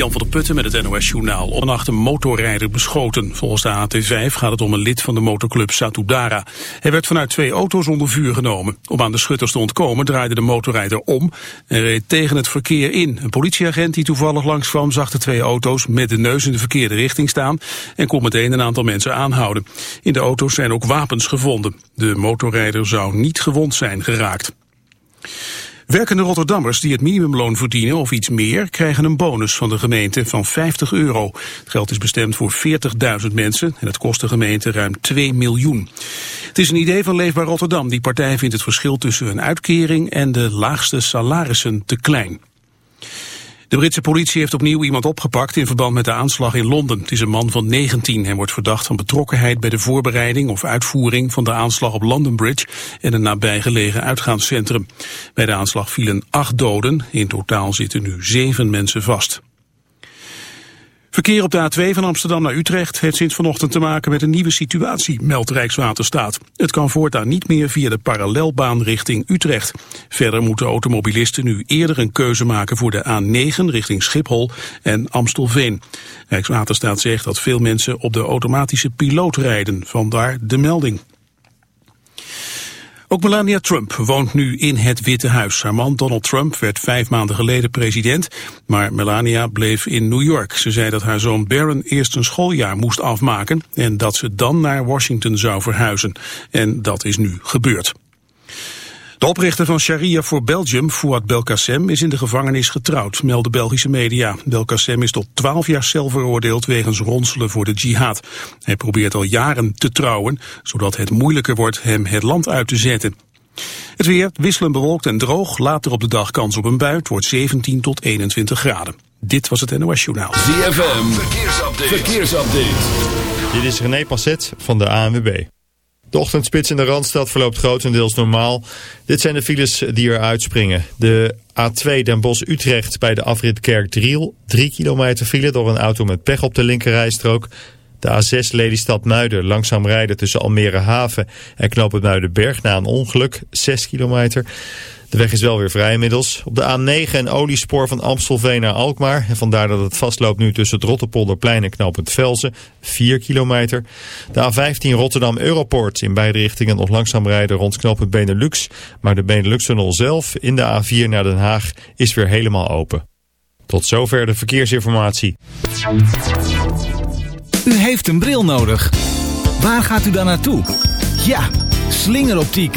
Jan van der Putten met het NOS-journaal. Onnacht een motorrijder beschoten. Volgens de AT5 gaat het om een lid van de motorclub Satudara. Hij werd vanuit twee auto's onder vuur genomen. Om aan de schutters te ontkomen draaide de motorrijder om... en reed tegen het verkeer in. Een politieagent die toevallig langskwam zag de twee auto's... met de neus in de verkeerde richting staan... en kon meteen een aantal mensen aanhouden. In de auto's zijn ook wapens gevonden. De motorrijder zou niet gewond zijn geraakt. Werkende Rotterdammers die het minimumloon verdienen of iets meer... krijgen een bonus van de gemeente van 50 euro. Het geld is bestemd voor 40.000 mensen en het kost de gemeente ruim 2 miljoen. Het is een idee van Leefbaar Rotterdam. Die partij vindt het verschil tussen een uitkering en de laagste salarissen te klein. De Britse politie heeft opnieuw iemand opgepakt in verband met de aanslag in Londen. Het is een man van 19. Hij wordt verdacht van betrokkenheid bij de voorbereiding of uitvoering van de aanslag op London Bridge en een nabijgelegen uitgaanscentrum. Bij de aanslag vielen acht doden. In totaal zitten nu zeven mensen vast. Verkeer op de A2 van Amsterdam naar Utrecht heeft sinds vanochtend te maken met een nieuwe situatie, meldt Rijkswaterstaat. Het kan voortaan niet meer via de parallelbaan richting Utrecht. Verder moeten automobilisten nu eerder een keuze maken voor de A9 richting Schiphol en Amstelveen. Rijkswaterstaat zegt dat veel mensen op de automatische piloot rijden, vandaar de melding. Ook Melania Trump woont nu in het Witte Huis. Haar man Donald Trump werd vijf maanden geleden president, maar Melania bleef in New York. Ze zei dat haar zoon Barron eerst een schooljaar moest afmaken en dat ze dan naar Washington zou verhuizen. En dat is nu gebeurd. De oprichter van Sharia voor Belgium, Fouad Belkacem, is in de gevangenis getrouwd, melden Belgische media. Belkacem is tot 12 jaar cel veroordeeld wegens ronselen voor de jihad. Hij probeert al jaren te trouwen, zodat het moeilijker wordt hem het land uit te zetten. Het weer wisselend bewolkt en droog, later op de dag kans op een bui, het wordt 17 tot 21 graden. Dit was het NOS Journaal. ZFM, verkeersupdate. verkeersupdate. Dit is René Passet van de ANWB. De ochtendspits in de Randstad verloopt grotendeels normaal. Dit zijn de files die er uitspringen. De A2 Den Bosch-Utrecht bij de afrit Kerkdriel. 3 kilometer file door een auto met pech op de linkerrijstrook. De A6 Lelystad-Muiden langzaam rijden tussen Almere Haven en Knoop het Muidenberg na een ongeluk. 6 kilometer. De weg is wel weer vrij inmiddels. Op de A9 een oliespoor van Amstelveen naar Alkmaar. En vandaar dat het vastloopt nu tussen het Rotterpolderplein en knooppunt Velzen. 4 kilometer. De A15 Rotterdam Europort. In beide richtingen nog langzaam rijden rond knooppunt Benelux. Maar de Benelux-tunnel zelf in de A4 naar Den Haag is weer helemaal open. Tot zover de verkeersinformatie. U heeft een bril nodig. Waar gaat u dan naartoe? Ja, slingeroptiek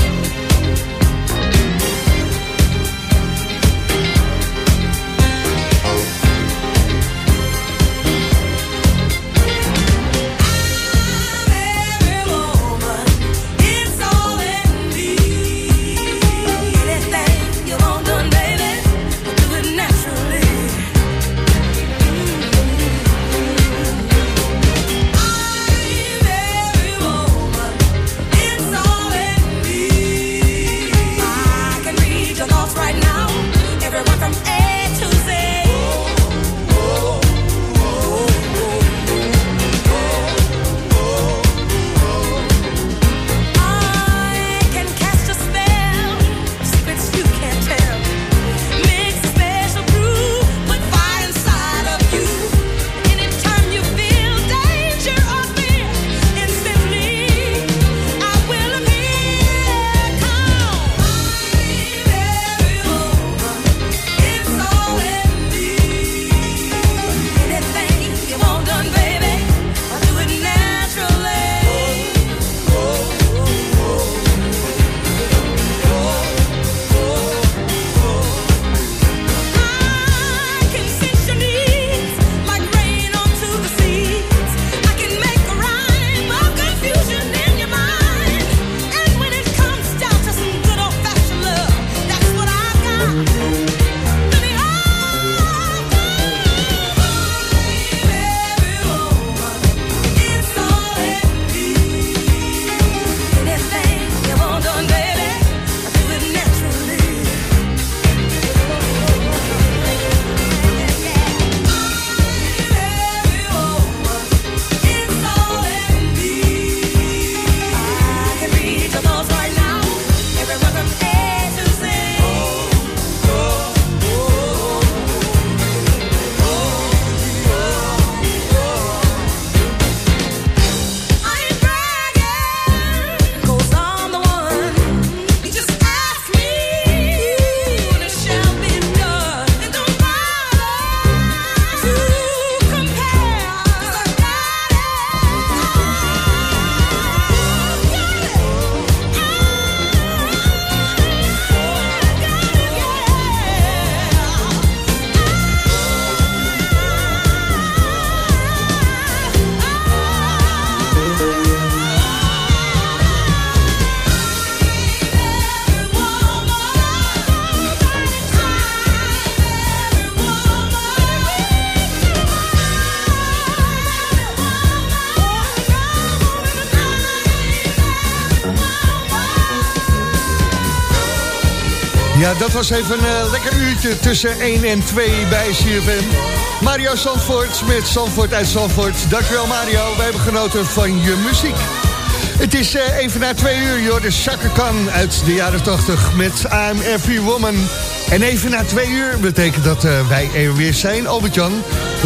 Ja, dat was even een uh, lekker uurtje tussen 1 en 2 bij CFM. Mario Zandvoort met Zandvoort uit Zandvoort. Dankjewel Mario, we hebben genoten van je muziek. Het is uh, even na twee uur, joh, de uit de jaren 80 met I'm Every Woman. En even na twee uur betekent dat uh, wij er weer zijn, Albert-Jan.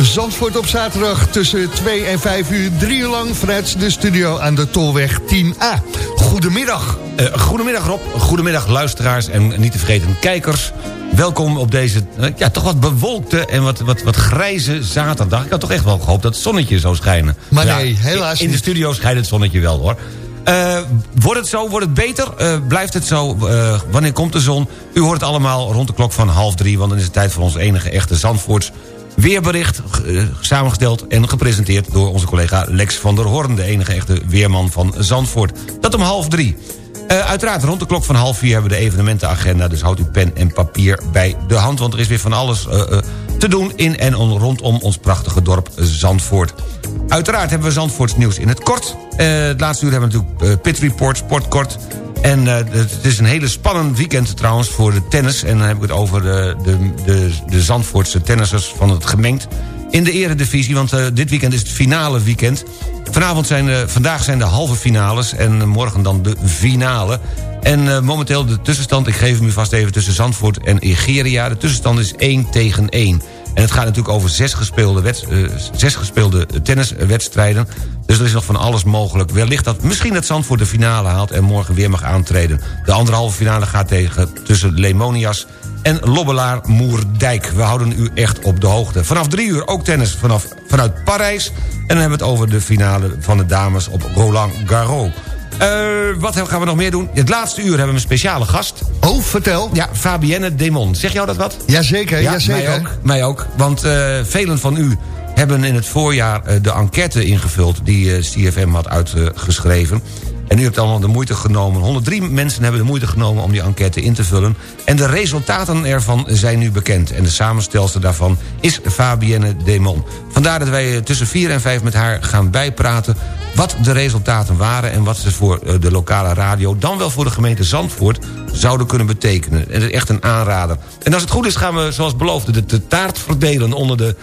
Zandvoort op zaterdag tussen 2 en 5 uur, drie uur lang vanuit de studio aan de Tolweg 10A. Goedemiddag. Uh, goedemiddag Rob, goedemiddag luisteraars en niet te vergeten kijkers. Welkom op deze ja, toch wat bewolkte en wat, wat, wat grijze zaterdag. Ik had toch echt wel gehoopt dat het zonnetje zou schijnen. Maar nee, helaas In, in de studio schijnt het zonnetje wel hoor. Uh, wordt het zo? Wordt het beter? Uh, blijft het zo? Uh, wanneer komt de zon? U hoort het allemaal rond de klok van half drie... want dan is het tijd voor ons enige echte Zandvoorts weerbericht... samengesteld en gepresenteerd door onze collega Lex van der Hoorn... de enige echte weerman van Zandvoort. Dat om half drie. uiteraard, rond de klok van half vier hebben we de evenementenagenda... dus houdt uw pen en papier bij de hand... want er is weer van alles te doen in en rondom ons prachtige dorp Zandvoort. Uiteraard hebben we Zandvoorts nieuws in het kort. Uh, het laatste uur hebben we natuurlijk uh, Pit Report, Sportkort. En uh, het is een hele spannend weekend trouwens voor de tennis. En dan heb ik het over de, de, de, de Zandvoortse tennissers van het gemengd in de eredivisie. Want dit weekend is het finale weekend. Vanavond zijn, vandaag zijn de halve finales en morgen dan de finale. En uh, momenteel de tussenstand, ik geef hem u vast even tussen Zandvoort en Egeria. De tussenstand is 1 tegen 1. En het gaat natuurlijk over zes gespeelde, uh, zes gespeelde tenniswedstrijden. Dus er is nog van alles mogelijk. Wellicht dat misschien dat Zandvoort de finale haalt... en morgen weer mag aantreden. De anderhalve finale gaat tegen tussen Lemonias en Lobbelaar Moerdijk. We houden u echt op de hoogte. Vanaf drie uur ook tennis vanaf, vanuit Parijs. En dan hebben we het over de finale van de dames op Roland Garros. Uh, wat gaan we nog meer doen? Het laatste uur hebben we een speciale gast. Oh, vertel. Ja, Fabienne Demon. Zeg jou dat wat? Jazeker, ja, jazeker. Mij ook, mij ook. Want uh, velen van u hebben in het voorjaar uh, de enquête ingevuld... die CFM had uitgeschreven. En u hebt allemaal de moeite genomen. 103 mensen hebben de moeite genomen om die enquête in te vullen. En de resultaten ervan zijn nu bekend. En de samenstelster daarvan is Fabienne Demon. Vandaar dat wij tussen 4 en 5 met haar gaan bijpraten... wat de resultaten waren en wat ze voor eh, de lokale radio... dan wel voor de gemeente Zandvoort zouden kunnen betekenen. En het is echt een aanrader. En als het goed is gaan we, zoals beloofd, de, de taart verdelen onder de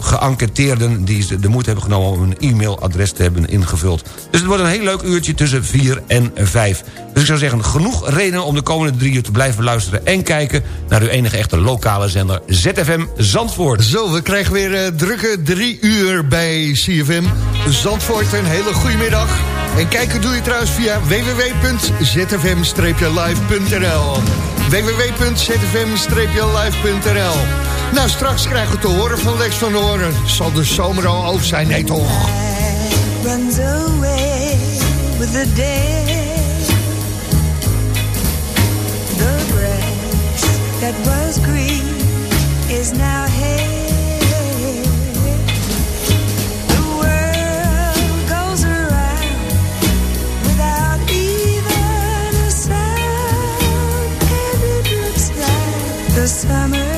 geënquêteerden... die de moeite hebben genomen om een e-mailadres te hebben ingevuld. Dus het wordt een heel leuk uurtje tussen 4 en 5. Dus ik zou zeggen, genoeg reden om de komende drie uur te blijven luisteren... en kijken naar uw enige echte lokale zender ZFM Zandvoort. Zo, we krijgen weer uh, drukke drie uur bij CFM Zandvoort. Een hele goede middag. En kijken doe je trouwens via www.zfm-live.nl www.zfm-live.nl Nou, straks krijgen we te horen van Lex van Horen. Zal de zomer al over zijn? Nee, toch? Runs away with the day The grass that was green is now hay the summer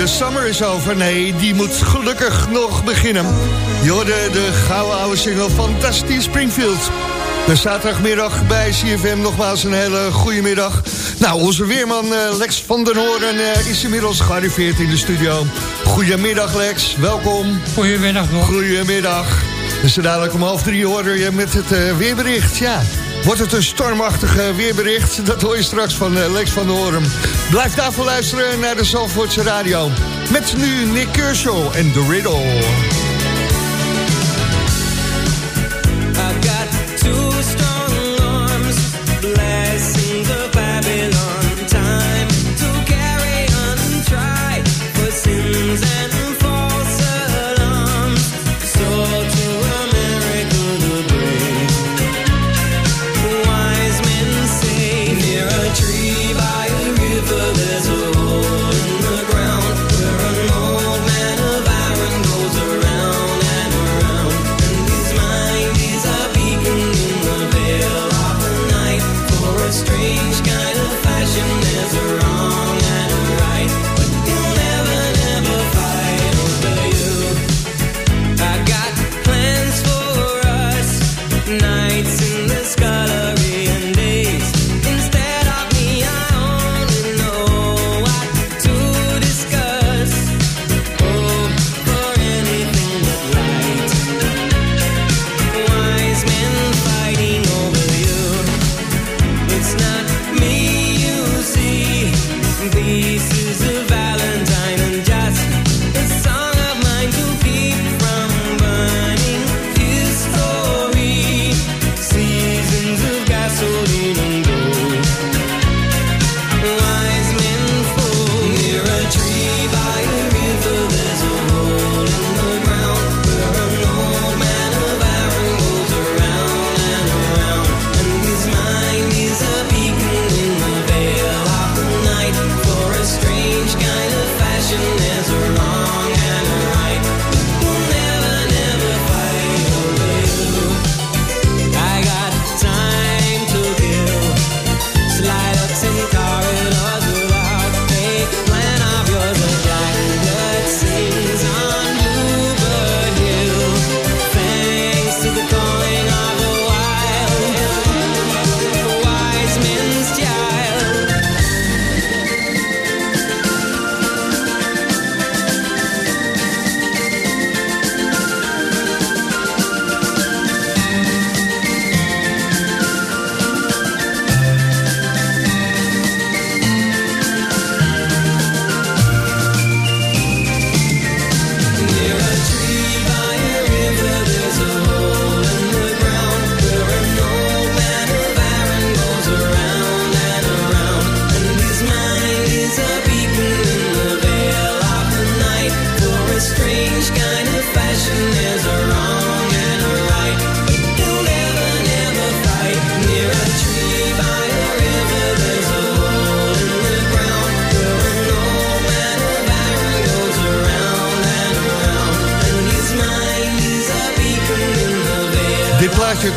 De summer is over. Nee, die moet gelukkig nog beginnen. Je hoorde de gouden oude single van Dusty Springfield. De zaterdagmiddag bij CFM nogmaals een hele goede middag. Nou, onze weerman uh, Lex van den Hoorn uh, is inmiddels gearriveerd in de studio. Goedemiddag Lex, welkom. Goedemiddag nog. Goedemiddag. Dus dadelijk om half drie hoor je met het uh, weerbericht. Ja, wordt het een stormachtig weerbericht? Dat hoor je straks van Lex van den Hoorn. Blijf daarvoor luisteren naar de Zalvoortse Radio. Met nu Nick Kershaw en The Riddle.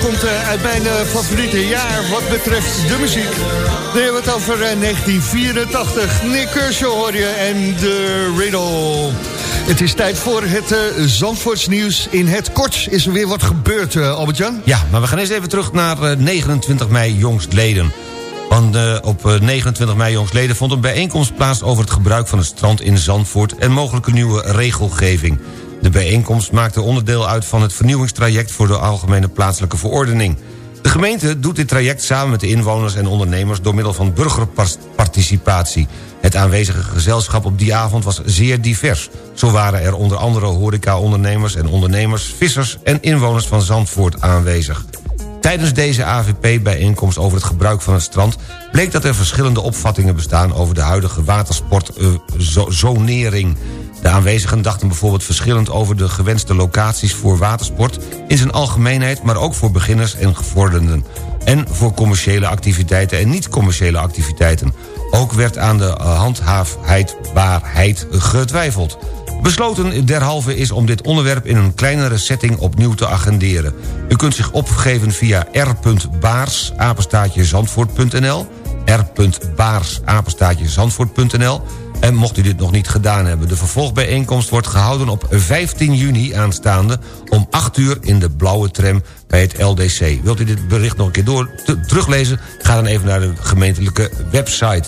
Komt eh, uit mijn eh, favoriete jaar wat betreft de muziek. Dan hebben we het over 1984. Eh, Nick Kershaw hoor je en de Riddle. Het is tijd voor het uh, Zandvoorts nieuws. In het kort is er weer wat gebeurd, Albert-Jan. Ja, maar we gaan eens even terug naar 29 mei jongstleden. Want op 29 mei jongstleden vond een bijeenkomst plaats... over het gebruik van het strand in Zandvoort... en mogelijke nieuwe regelgeving. De bijeenkomst maakte onderdeel uit van het vernieuwingstraject... voor de Algemene Plaatselijke Verordening. De gemeente doet dit traject samen met de inwoners en ondernemers... door middel van burgerparticipatie. Het aanwezige gezelschap op die avond was zeer divers. Zo waren er onder andere horeca-ondernemers en ondernemers... vissers en inwoners van Zandvoort aanwezig. Tijdens deze AVP-bijeenkomst over het gebruik van het strand... bleek dat er verschillende opvattingen bestaan... over de huidige watersportzonering... Uh, de aanwezigen dachten bijvoorbeeld verschillend over de gewenste locaties voor watersport... in zijn algemeenheid, maar ook voor beginners en gevorderden. En voor commerciële activiteiten en niet-commerciële activiteiten. Ook werd aan de handhaafheidbaarheid getwijfeld. Besloten derhalve is om dit onderwerp in een kleinere setting opnieuw te agenderen. U kunt zich opgeven via r.baars, zandvoort.nl En mocht u dit nog niet gedaan hebben... de vervolgbijeenkomst wordt gehouden op 15 juni aanstaande... om 8 uur in de blauwe tram bij het LDC. Wilt u dit bericht nog een keer door, teruglezen? Ga dan even naar de gemeentelijke website.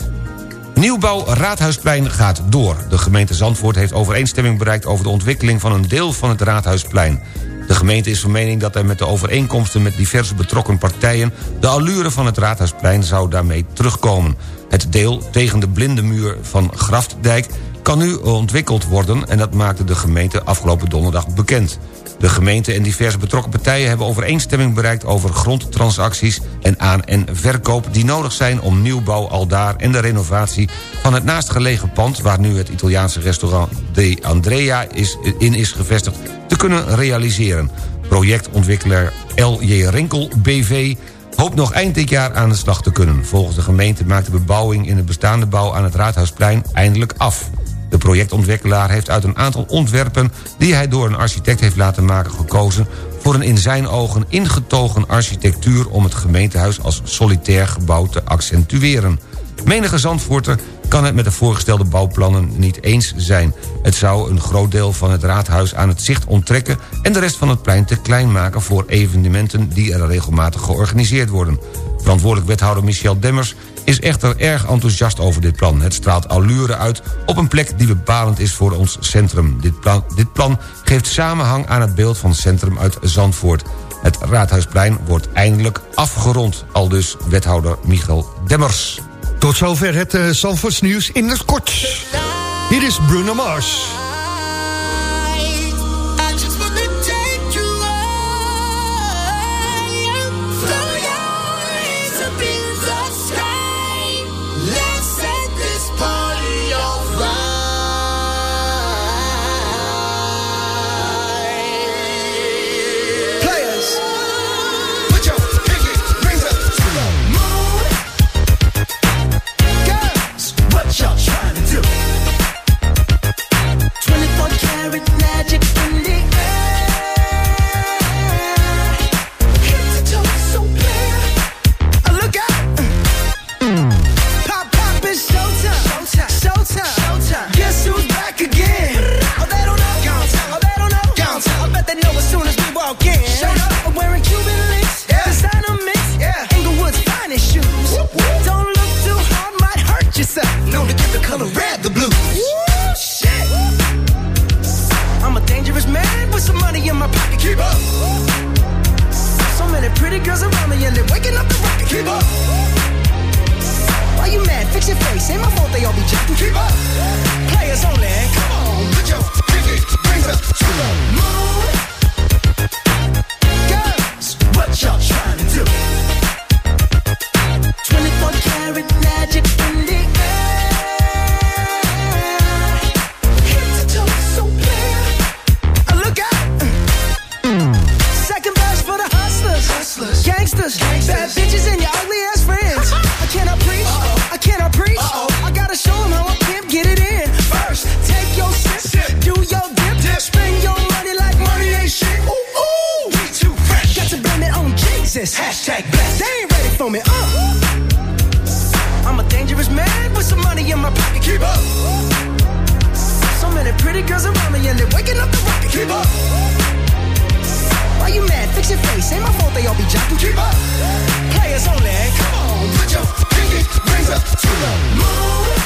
Nieuwbouw Raadhuisplein gaat door. De gemeente Zandvoort heeft overeenstemming bereikt... over de ontwikkeling van een deel van het Raadhuisplein. De gemeente is van mening dat er met de overeenkomsten... met diverse betrokken partijen... de allure van het Raadhuisplein zou daarmee terugkomen. Het deel tegen de blinde muur van Graftdijk kan nu ontwikkeld worden... en dat maakte de gemeente afgelopen donderdag bekend. De gemeente en diverse betrokken partijen hebben overeenstemming bereikt... over grondtransacties en aan- en verkoop die nodig zijn... om nieuwbouw aldaar en de renovatie van het naastgelegen pand... waar nu het Italiaanse restaurant De Andrea is, in is gevestigd... te kunnen realiseren. Projectontwikkelaar L.J. Rinkel BV hoopt nog eind dit jaar aan de slag te kunnen. Volgens de gemeente maakt de bebouwing in de bestaande bouw aan het Raadhuisplein eindelijk af. De projectontwikkelaar heeft uit een aantal ontwerpen... die hij door een architect heeft laten maken gekozen... voor een in zijn ogen ingetogen architectuur... om het gemeentehuis als solitair gebouw te accentueren. Menige Zandvoorter kan het met de voorgestelde bouwplannen niet eens zijn. Het zou een groot deel van het raadhuis aan het zicht onttrekken... en de rest van het plein te klein maken voor evenementen... die er regelmatig georganiseerd worden. Verantwoordelijk wethouder Michel Demmers is echter erg enthousiast over dit plan. Het straalt allure uit op een plek die bepalend is voor ons centrum. Dit plan, dit plan geeft samenhang aan het beeld van het centrum uit Zandvoort. Het Raadhuisplein wordt eindelijk afgerond, al dus wethouder Michel Demmers. Tot zover het uh, Zandvoorts nieuws in het kort. Hier is Bruno Mars. my pocket, keep up. So many pretty girls around me, and they're waking up the rocket, keep up. Why you mad? Fix your face. Ain't my fault they all be jocking, keep up. Players only. Come on, put your pinky rings up to the moon.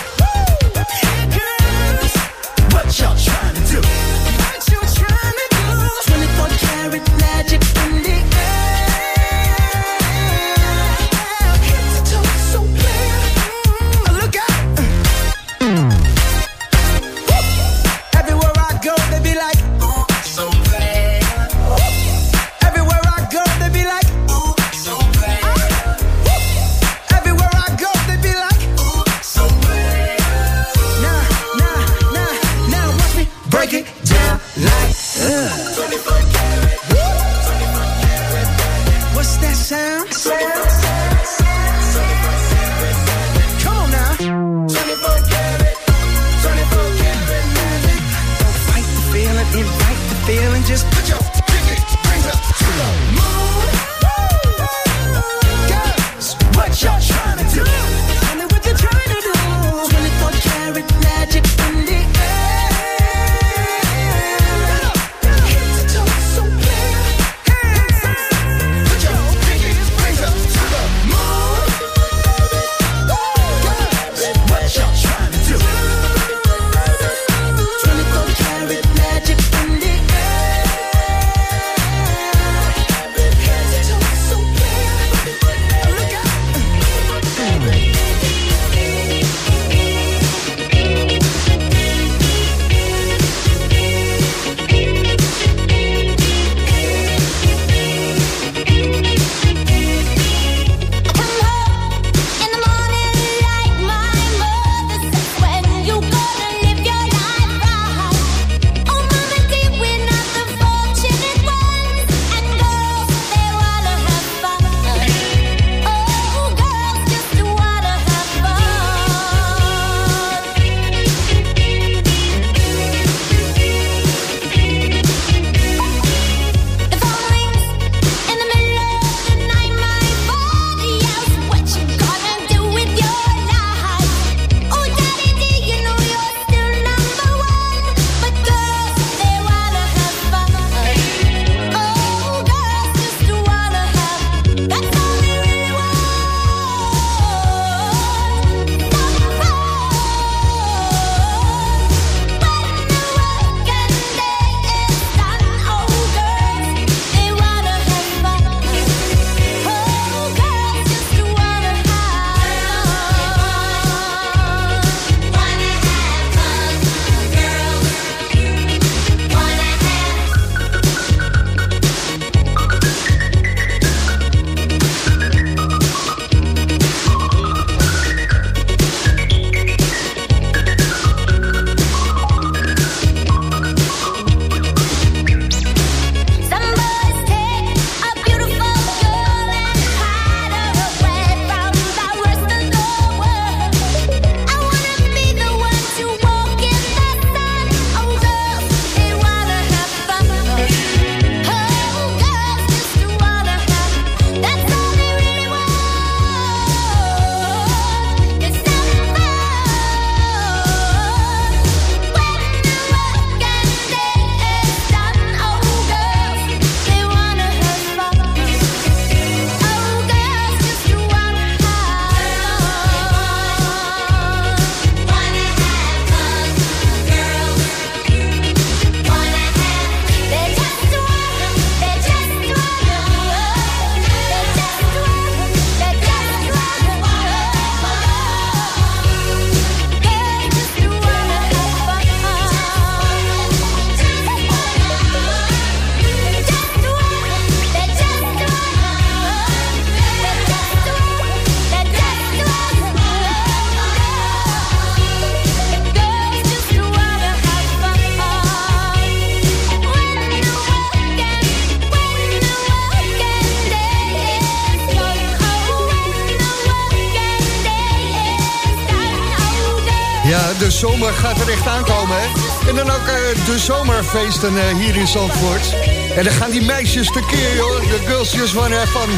De zomerfeesten hier in Zandvoort. En dan gaan die meisjes tekeer, joh. De girls just wanna van...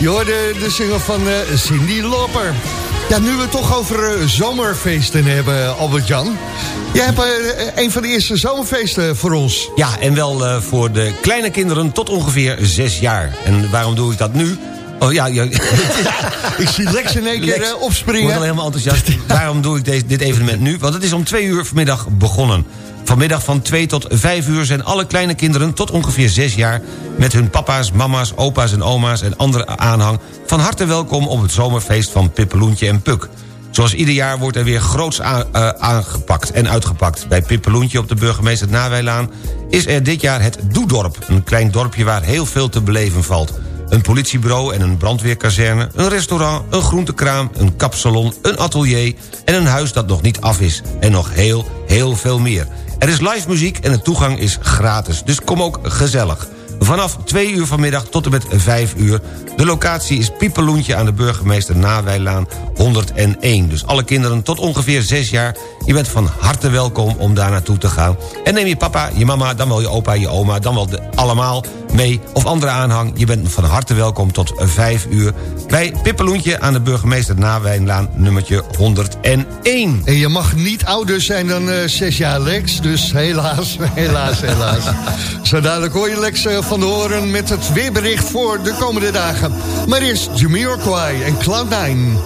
Je de, de single van Cindy Loper. Ja, nu we het toch over zomerfeesten hebben, Albert-Jan. Jij hebt een van de eerste zomerfeesten voor ons. Ja, en wel voor de kleine kinderen tot ongeveer zes jaar. En waarom doe ik dat nu? Oh ja, ja. ik zie Lex in één keer eh, opspringen. Ik word al helemaal enthousiast. Waarom doe ik deze, dit evenement nu? Want het is om twee uur vanmiddag begonnen. Vanmiddag van 2 tot 5 uur zijn alle kleine kinderen tot ongeveer 6 jaar... met hun papa's, mama's, opa's en oma's en andere aanhang... van harte welkom op het zomerfeest van Pippeloentje en Puk. Zoals ieder jaar wordt er weer groots eh, aangepakt en uitgepakt. Bij Pippeloentje op de burgemeester Nawijlaan is er dit jaar het Doedorp. Een klein dorpje waar heel veel te beleven valt. Een politiebureau en een brandweerkazerne... een restaurant, een groentekraam, een kapsalon, een atelier... en een huis dat nog niet af is. En nog heel, heel veel meer. Er is live muziek en de toegang is gratis. Dus kom ook gezellig. Vanaf 2 uur vanmiddag tot en met 5 uur. De locatie is Piepeloentje aan de burgemeester Nawijlaan 101. Dus alle kinderen tot ongeveer 6 jaar... je bent van harte welkom om daar naartoe te gaan. En neem je papa, je mama, dan wel je opa, je oma... dan wel allemaal mee of andere aanhang. Je bent van harte welkom tot 5 uur... bij Pippeloentje aan de burgemeester Nawijnlaan nummertje 101. En je mag niet ouder zijn dan eh, 6 jaar, Lex. Dus helaas, helaas, helaas. Zo dadelijk hoor je Lex uh, van de Horen met het weerbericht voor de komende dagen. Maar eerst Jamiroquai en Cloud9.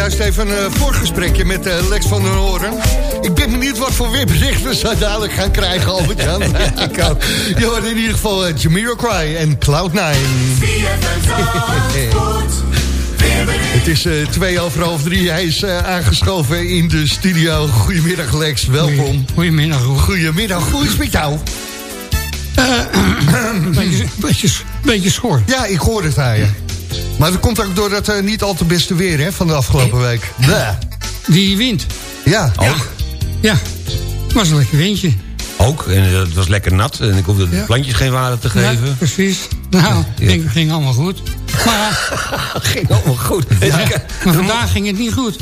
Zojuist even een uh, voorgesprekje met uh, Lex van den Horen. Ik ben benieuwd wat voor weerbericht we zo dadelijk gaan krijgen, Albert-Jan. ik ook. Je hoort in ieder geval uh, Jamiroquai en Cloud9. Het is uh, twee over half drie. Hij is uh, aangeschoven in de studio. Goedemiddag Lex, welkom. Goedemiddag. Goedemiddag, hoe is het met jou? beetje, beetje, beetje schor. Ja, ik hoor het aan je. Maar dat komt ook door dat uh, niet al te beste weer hè, van de afgelopen week. Bleh. Die wind. Ja. Ja, ja. het was een lekker windje. Ook, en het was lekker nat. En ik hoefde de plantjes geen water te geven. Ja, precies. Nou, ja. ging, ging allemaal goed. Maar, ging allemaal goed. Ja, maar vandaag ging het niet goed.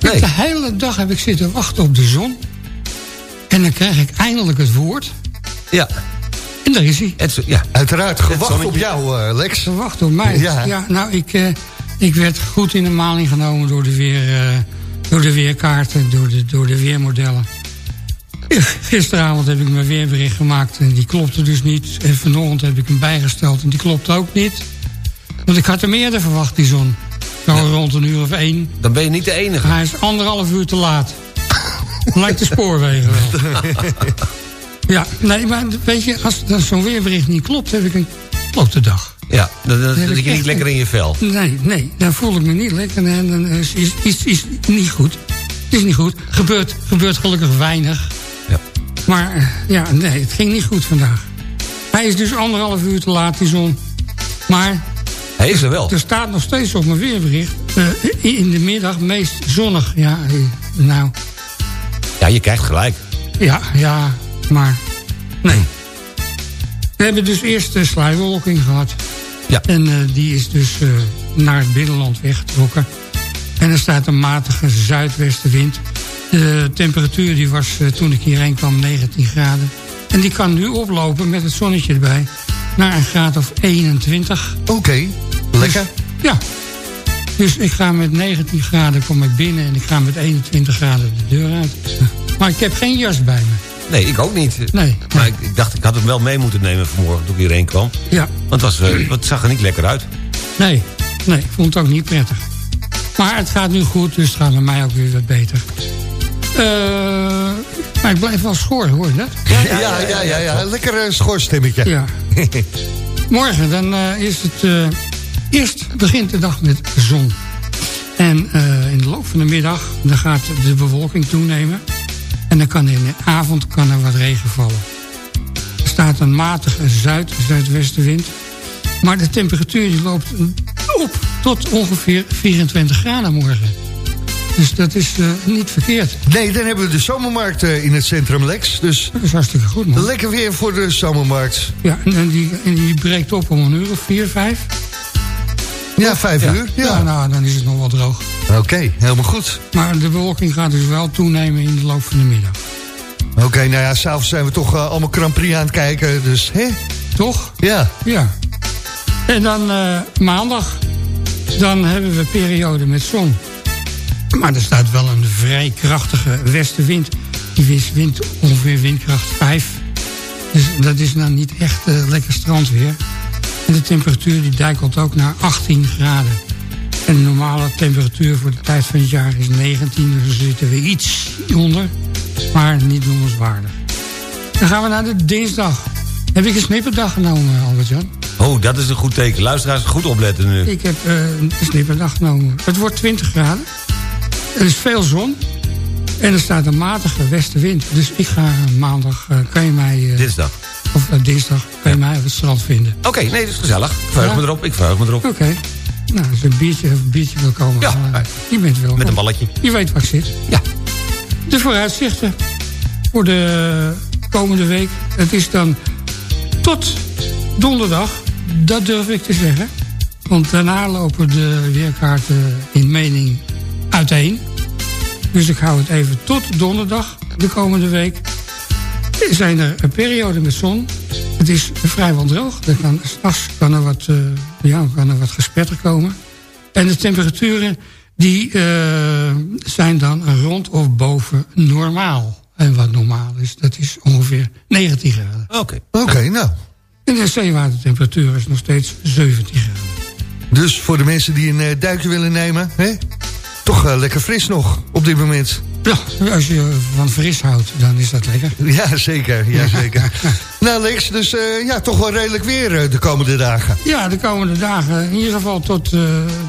Nee. De hele dag heb ik zitten wachten op de zon. En dan krijg ik eindelijk het woord. Ja. En daar is hij. Ja. Uiteraard, gewacht op jou, uh, Lex. Gewacht op mij. Ja. ja nou, ik, uh, ik werd goed in de maling genomen door de, weer, uh, door de weerkaarten, door de, door de weermodellen. Gisteravond heb ik mijn weerbericht gemaakt en die klopte dus niet. En vanochtend heb ik hem bijgesteld en die klopte ook niet. Want ik had hem eerder verwacht, die zon. Zo ja. rond een uur of één. Dan ben je niet de enige. Hij is anderhalf uur te laat. Lijkt de spoorwegen wel. ja, nee, maar weet je, als, zo'n weerbericht niet klopt, heb ik een klote dag. Ja, dan, dan zit je niet lekker in je vel. Nee, nee, dan voel ik me niet lekker. En dan is is, is niet goed. Het is niet goed. Gebeurt, gebeurt gelukkig weinig. Ja. Maar ja, nee, het ging niet goed vandaag. Hij is dus anderhalf uur te laat, die zon. Maar... Hij is er wel. Er staat nog steeds op mijn weerbericht... Uh, in de middag meest zonnig. Ja, nou... Ja, je krijgt gelijk. Ja, ja, maar... Nee. We hebben dus eerst de sluierwolking gehad. Ja. En uh, die is dus uh, naar het binnenland weggetrokken. En er staat een matige zuidwestenwind. De temperatuur die was uh, toen ik hierheen kwam 19 graden. En die kan nu oplopen met het zonnetje erbij naar een graad of 21. Oké, okay. lekker. Dus, ja. Dus ik ga met 19 graden kom ik binnen en ik ga met 21 graden de deur uit. Maar ik heb geen jas bij me. Nee, ik ook niet. Nee. Maar ik, ik, dacht, ik had hem wel mee moeten nemen vanmorgen toen ik hierheen kwam. Ja. Want het, was, uh, het zag er niet lekker uit. Nee, nee, ik vond het ook niet prettig. Maar het gaat nu goed, dus het gaat met mij ook weer wat beter. Uh, maar ik blijf wel schor, hoor je dat? Ja, ja, ja, ja, ja, ja. lekker uh, schorstemmetje. Ja. Morgen, dan uh, is het... eerst begint de dag met zon. En in de loop van de middag dan gaat de bewolking toenemen. En dan kan in de avond kan er wat regen vallen. Er staat een matige zuid-zuidwestenwind. Maar de temperatuur die loopt op tot ongeveer 24 graden morgen. Dus dat is uh, niet verkeerd. Nee, dan hebben we de zomermarkt uh, in het centrum Lex. Dus dat is hartstikke goed, man. Lekker weer voor de zomermarkt. Ja, en die, en die breekt op om een uur of vier, vijf. Ja, vijf ja. uur. Ja. ja, nou, dan is het nog wel droog. Oké, okay, helemaal goed. Maar de bewolking gaat dus wel toenemen in de loop van de middag. Oké, okay, nou ja, s'avonds zijn we toch uh, allemaal Grand Prix aan het kijken, dus hè? Toch? Ja. Ja. En dan uh, maandag, dan hebben we periode met zon. Maar er staat wel een vrij krachtige westenwind. Die wint ongeveer windkracht 5. Dus dat is nou niet echt uh, lekker strandweer. En de temperatuur die dijkelt ook naar 18 graden. En de normale temperatuur voor de tijd van het jaar is 19. Dus we zitten we iets onder. Maar niet noemenswaardig. Dan gaan we naar de dinsdag. Heb ik een snipperdag genomen, Albert-Jan? Oh, dat is een goed teken. Luisteraars, goed opletten nu. Ik heb uh, een snipperdag genomen. Het wordt 20 graden. Er is veel zon. En er staat een matige westenwind. Dus ik ga maandag, uh, kan je mij... Uh, dinsdag. Of uh, dinsdag, kan je mij op het strand vinden. Oké, okay, nee, dat is gezellig. Ik verheug ja? me erop, ik verheug me erop. Oké. Okay. Nou, als een biertje, een biertje wil komen. Ja. je bent welkom. Met een balletje. Je weet waar ik zit. Ja. De vooruitzichten voor de komende week. Het is dan tot donderdag, dat durf ik te zeggen. Want daarna lopen de weerkaarten in mening uiteen. Dus ik hou het even tot donderdag, de komende week. Er zijn er een periode met zon. Het is vrijwel droog. Er kan, s'nachts kan er wat, uh, ja, kan er wat gespetter komen. En de temperaturen die uh, zijn dan rond of boven normaal. En wat normaal is, dat is ongeveer 19 graden. Oké. Oké, okay, nou. En de zeewatertemperatuur is nog steeds 17 graden. Dus voor de mensen die een duikje willen nemen... Hè? toch lekker fris nog op dit moment. Ja, als je van fris houdt, dan is dat lekker. Ja, zeker. Ja, zeker. nou, Lex, dus ja, toch wel redelijk weer de komende dagen. Ja, de komende dagen. In ieder geval tot,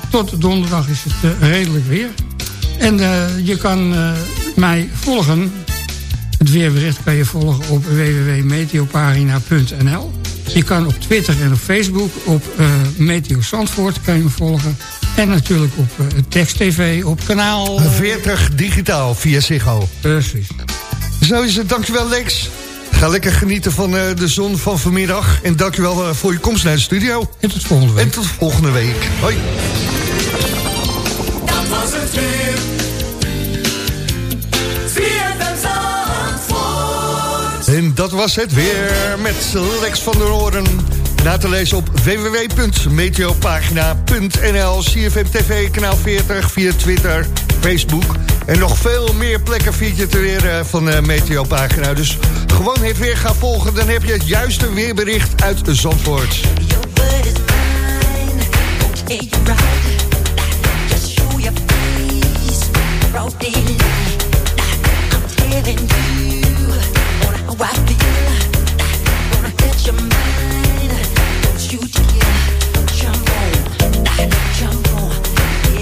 tot donderdag is het redelijk weer. En je kan mij volgen het weerbericht kan je volgen op www.meteopagina.nl. Je kan op Twitter en op Facebook op Meteo Zandvoort kan je me volgen. En natuurlijk op uh, Text TV op kanaal... 40 digitaal via Ziggo. Precies. Zo is het. Dankjewel Lex. Ga lekker genieten van uh, de zon van vanmiddag. En dankjewel uh, voor je komst naar de studio. En tot volgende week. En tot volgende week. Hoi. Dat was het weer. En dat was het weer met Lex van der Hoorn. Na te lezen op www.meteopagina.nl CFM TV, kanaal 40, via Twitter, Facebook... en nog veel meer plekken vind je te weer van uh, Meteopagina. Dus gewoon het weer gaan volgen, dan heb je het juiste weerbericht uit Zandvoort.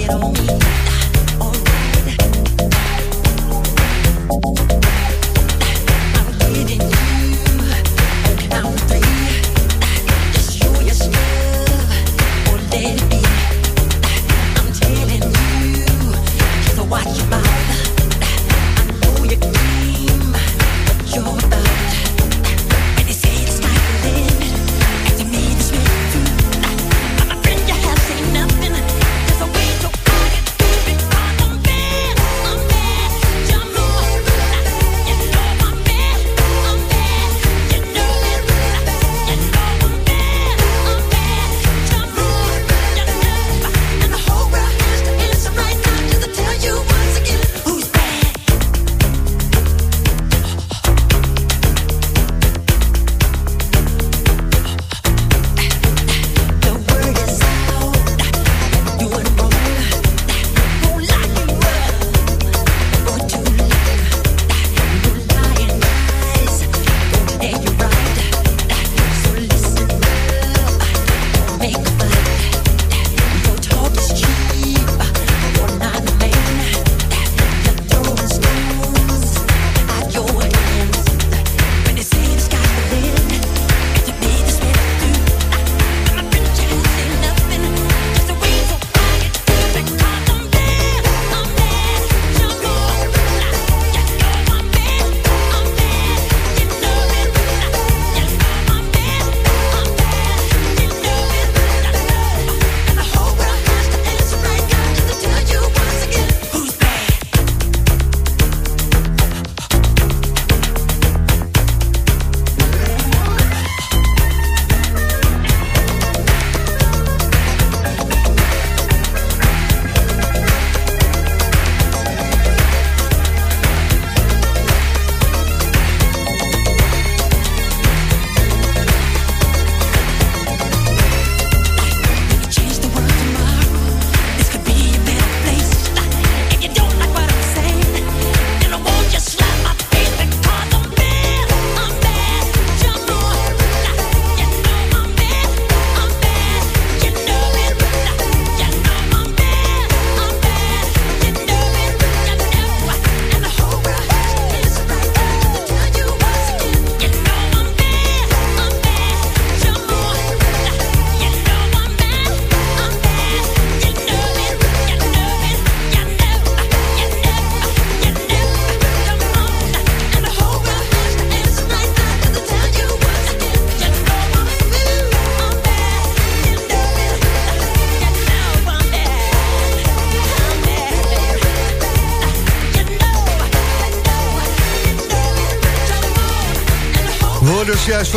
it on me.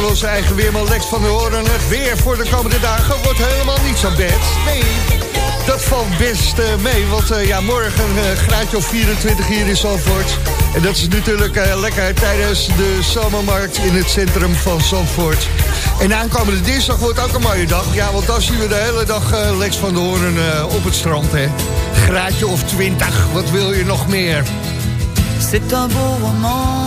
Van onze eigen weerman Lex van der Hoorn. Het weer voor de komende dagen wordt helemaal niet zo bad. Nee. Dat valt best uh, mee, want uh, ja, morgen een uh, graadje of 24 hier in Zandvoort. En dat is natuurlijk lekker tijdens de zomermarkt in het centrum van Zandvoort. En aankomende dinsdag wordt ook een mooie dag. Ja, want dan zien we de hele dag Lex van de Hoorn op het strand. Hè. Graadje of 20, wat wil je nog meer? C'est un beau roman,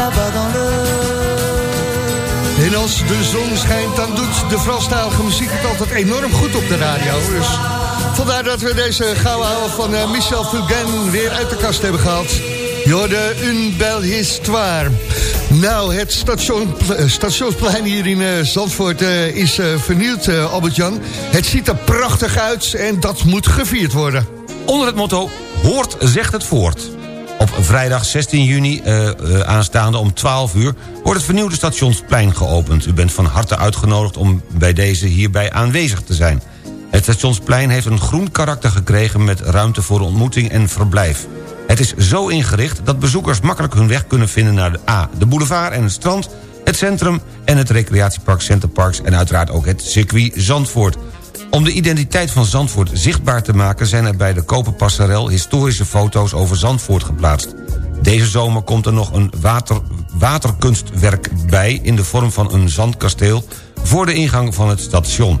là-bas dans le... En als de zon schijnt, dan doet de Franstalige muziek het altijd enorm goed op de radio. Dus vandaar dat we deze gouden van uh, Michel Fugain weer uit de kast hebben gehad. Jorde, une belle histoire. Nou, het station, uh, stationsplein hier in uh, Zandvoort uh, is vernieuwd, Albert-Jan. Het ziet er prachtig uit en dat moet gevierd worden. Onder het motto, hoort zegt het voort. Op vrijdag 16 juni uh, uh, aanstaande om 12 uur... wordt het vernieuwde stationsplein geopend. U bent van harte uitgenodigd om bij deze hierbij aanwezig te zijn. Het stationsplein heeft een groen karakter gekregen... met ruimte voor ontmoeting en verblijf. Het is zo ingericht dat bezoekers makkelijk hun weg kunnen vinden... naar de A, de boulevard en het strand, het centrum... en het recreatiepark Centerparks en uiteraard ook het circuit Zandvoort... Om de identiteit van Zandvoort zichtbaar te maken... zijn er bij de Koperpasserel historische foto's over Zandvoort geplaatst. Deze zomer komt er nog een water, waterkunstwerk bij... in de vorm van een zandkasteel voor de ingang van het station.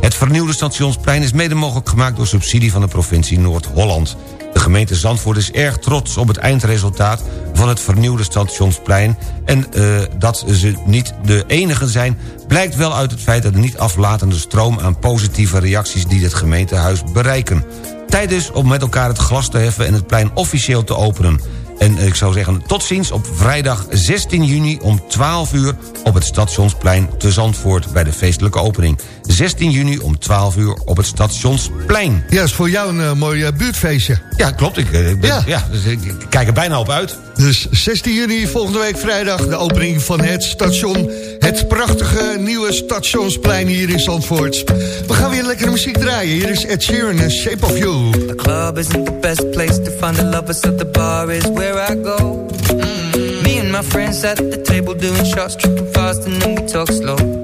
Het vernieuwde stationsplein is mede mogelijk gemaakt... door subsidie van de provincie Noord-Holland. De gemeente Zandvoort is erg trots op het eindresultaat van het vernieuwde stationsplein... en uh, dat ze niet de enige zijn... blijkt wel uit het feit dat de niet aflatende stroom aan positieve reacties... die het gemeentehuis bereiken. Tijd is om met elkaar het glas te heffen en het plein officieel te openen. En ik zou zeggen, tot ziens op vrijdag 16 juni om 12 uur... op het stationsplein te Zandvoort bij de feestelijke opening. 16 juni om 12 uur op het Stationsplein. Ja, is voor jou een uh, mooi buurtfeestje. Ja, klopt. Ik, ik ben, ja. ja dus ik, ik, kijk er bijna op uit. Dus 16 juni, volgende week vrijdag... de opening van het station. Het prachtige nieuwe Stationsplein hier in Zandvoort. We gaan weer lekkere muziek draaien. Hier is Ed Sheeran, Shape of You. The club isn't the best place to find the lovers... of the bar is where I go. Mm -hmm. Me and my friends at the table doing shots... tripping fast and then we talk slow.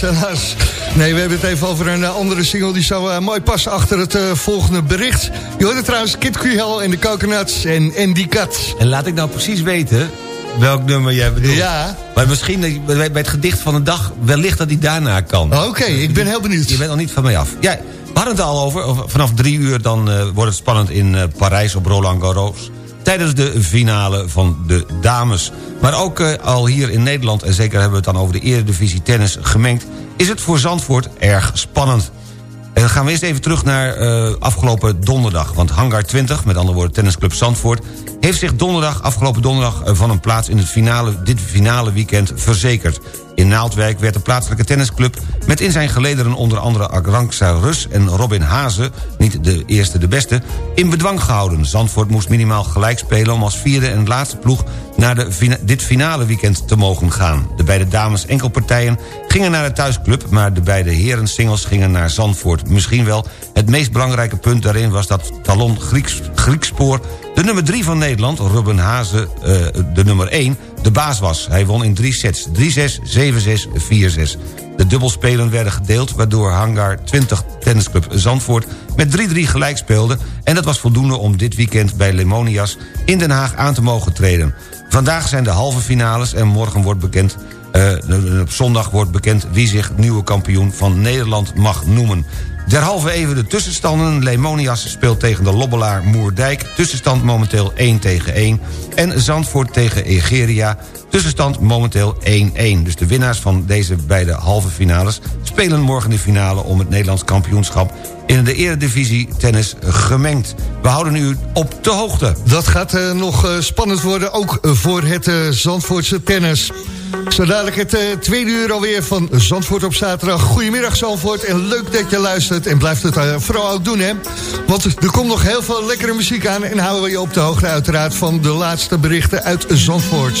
Helaas, helaas. Nee, we hebben het even over een eh, andere single... die zou eh, mooi passen achter het eh, volgende bericht. Je hoorde trouwens Kid Creole en de Coconuts en Andy Kat. En laat ik nou precies weten welk nummer jij bedoelt. Ja. Maar misschien bij het gedicht van de dag... wellicht dat die daarna kan. Oké, ik ben heel benieuwd. Je bent nog niet van mij af. Ja, we hadden het al over. Vanaf drie uur dan wordt het spannend in Parijs op Roland Garros. Tijdens de finale van de dames. Maar ook eh, al hier in Nederland, en zeker hebben we het dan over de eredivisie tennis gemengd... is het voor Zandvoort erg spannend. En dan gaan we eerst even terug naar eh, afgelopen donderdag. Want Hangar 20, met andere woorden tennisclub Zandvoort... heeft zich donderdag, afgelopen donderdag... eh, van een plaats in het finale, dit finale weekend verzekerd. In Naaldwijk werd de plaatselijke tennisclub... met in zijn gelederen onder andere Agranxa Rus en Robin Hazen... niet de eerste de beste, in bedwang gehouden. Zandvoort moest minimaal gelijk spelen... om als vierde en laatste ploeg naar dit finale weekend te mogen gaan. De beide dames enkelpartijen gingen naar de thuisclub... maar de beide heren singles gingen naar Zandvoort. Misschien wel het meest belangrijke punt daarin was dat Talon Grieks, Griekspoor... de nummer 3 van Nederland, Ruben Hazen, eh, de nummer 1, de baas was. Hij won in drie sets, 3-6, 7-6, 4-6. De dubbelspelen werden gedeeld... waardoor Hangar 20 Tennisclub Zandvoort met 3-3 gelijk speelde... en dat was voldoende om dit weekend bij Lemonias in Den Haag aan te mogen treden. Vandaag zijn de halve finales en morgen wordt bekend... eh, op zondag wordt bekend wie zich nieuwe kampioen van Nederland mag noemen. Derhalve even de tussenstanden. Lemonias speelt tegen de Lobbelaar Moerdijk. Tussenstand momenteel 1 tegen 1. En Zandvoort tegen Egeria. Tussenstand momenteel 1-1. Dus de winnaars van deze beide halve finales... spelen morgen de finale om het Nederlands kampioenschap... in de eredivisie tennis gemengd. We houden u op de hoogte. Dat gaat eh, nog eh, spannend worden, ook voor het eh, Zandvoortse tennis. Zo dadelijk het tweede uur alweer van Zandvoort op zaterdag. Goedemiddag Zandvoort en leuk dat je luistert. En blijft het vooral ook doen, hè. Want er komt nog heel veel lekkere muziek aan... en houden we je op de hoogte uiteraard van de laatste berichten uit Zandvoort.